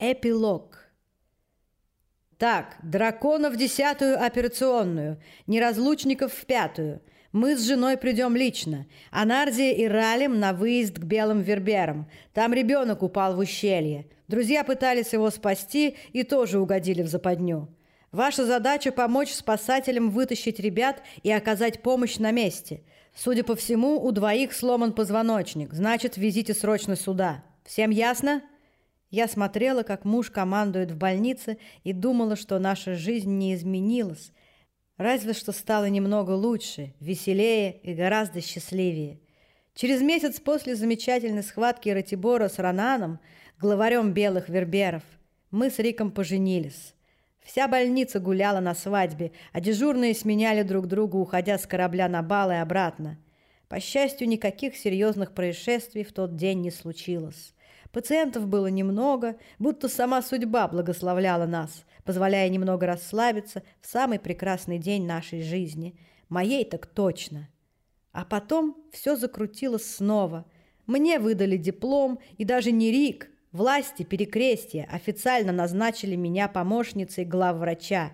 Эпилог. Так, дракона в десятую операционную, неразлучников в пятую. Мы с женой придем лично, а Нардия и Ралем на выезд к белым верберам. Там ребенок упал в ущелье. Друзья пытались его спасти и тоже угодили в западню. Ваша задача – помочь спасателям вытащить ребят и оказать помощь на месте. Судя по всему, у двоих сломан позвоночник, значит, везите срочно сюда. Всем ясно?» Я смотрела, как муж командует в больнице, и думала, что наша жизнь не изменилась, разве что стала немного лучше, веселее и гораздо счастливее. Через месяц после замечательной схватки Ратибора с Рананом, главарем белых верберов, мы с Риком поженились. Вся больница гуляла на свадьбе, а дежурные сменяли друг друга, уходя с корабля на бал и обратно. По счастью, никаких серьезных происшествий в тот день не случилось. Пациентов было немного, будто сама судьба благословляла нас, позволяя немного расслабиться в самый прекрасный день нашей жизни. Моей так точно. А потом все закрутилось снова. Мне выдали диплом, и даже не Рик, власти перекрестия официально назначили меня помощницей главврача.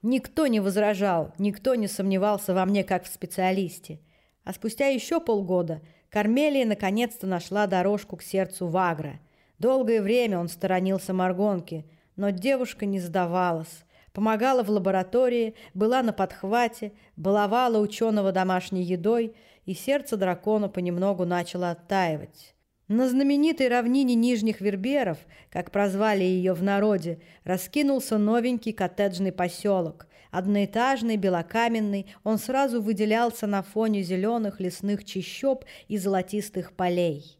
Никто не возражал, никто не сомневался во мне как в специалисте. А спустя еще полгода – Кармелия наконец-то нашла дорожку к сердцу Вагра. Долгое время он сторонился Маргонки, но девушка не сдавалась. Помогала в лаборатории, была на подхвате, баловала ученого домашней едой, и сердце дракона понемногу начало оттаивать. На знаменитой равнине Нижних Верберов, как прозвали ее в народе, раскинулся новенький коттеджный поселок. Одноэтажный, белокаменный, он сразу выделялся на фоне зеленых лесных чащоб и золотистых полей.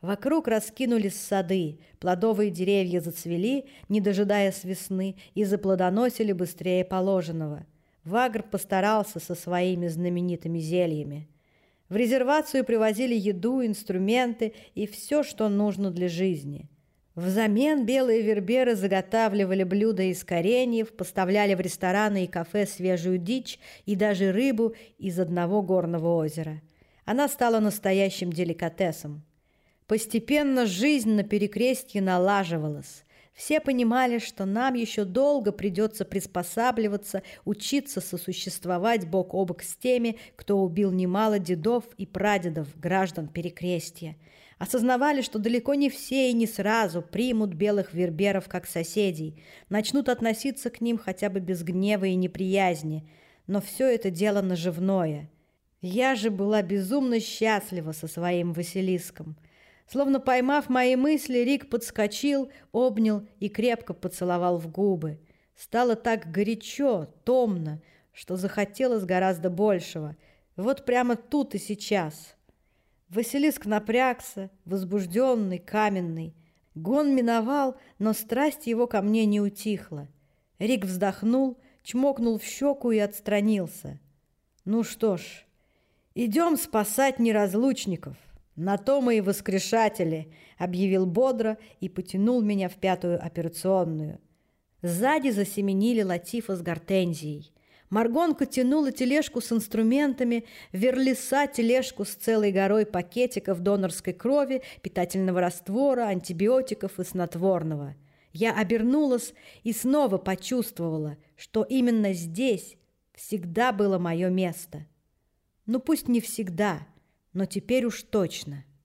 Вокруг раскинулись сады, плодовые деревья зацвели, не дожидаясь весны, и заплодоносили быстрее положенного. Вагр постарался со своими знаменитыми зельями. В резервацию привозили еду, инструменты и все, что нужно для жизни – Взамен белые верберы заготавливали блюда из кореньев, поставляли в рестораны и кафе свежую дичь и даже рыбу из одного горного озера. Она стала настоящим деликатесом. Постепенно жизнь на перекрестье налаживалась. Все понимали, что нам еще долго придется приспосабливаться, учиться сосуществовать бок о бок с теми, кто убил немало дедов и прадедов, граждан Перекрестья – Осознавали, что далеко не все и не сразу примут белых верберов как соседей, начнут относиться к ним хотя бы без гнева и неприязни, но все это дело наживное. Я же была безумно счастлива со своим Василиском. Словно поймав мои мысли, Рик подскочил, обнял и крепко поцеловал в губы. Стало так горячо, томно, что захотелось гораздо большего. Вот прямо тут и сейчас – Василиск напрягся, возбужденный, каменный. Гон миновал, но страсть его ко мне не утихла. Рик вздохнул, чмокнул в щеку и отстранился. «Ну что ж, идем спасать неразлучников. На то мы и воскрешатели», — объявил бодро и потянул меня в пятую операционную. Сзади засеменили Латифа с гортензией. Маргонка тянула тележку с инструментами, Верлиса тележку с целой горой пакетиков донорской крови, питательного раствора, антибиотиков и снотворного. Я обернулась и снова почувствовала, что именно здесь всегда было мое место. Ну пусть не всегда, но теперь уж точно –